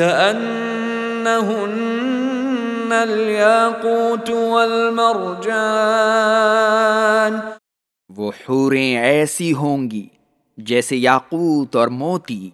كأنهن الياقوت والمرجان. وہ حوریں ایسی ہوں گی جیسے یاقوت اور موتی